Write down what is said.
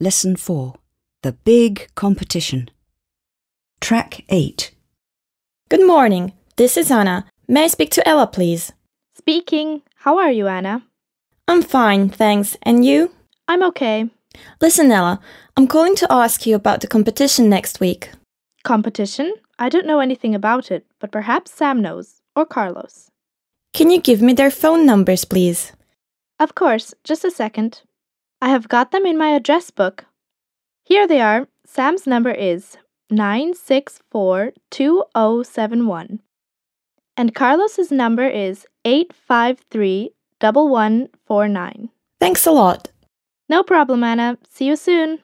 Lesson 4 The Big Competition. Track 8. Good morning. This is Anna. May I speak to Ella, please? Speaking. How are you, Anna? I'm fine, thanks. And you? I'm okay. Listen, Ella, I'm calling to ask you about the competition next week. Competition? I don't know anything about it, but perhaps Sam knows. Or Carlos. Can you give me their phone numbers, please? Of course, just a second. I have got them in my address book. Here they are. Sam's number is 9642071. And Carlos's number is 8531149. Thanks a lot. No problem, Anna. See you soon.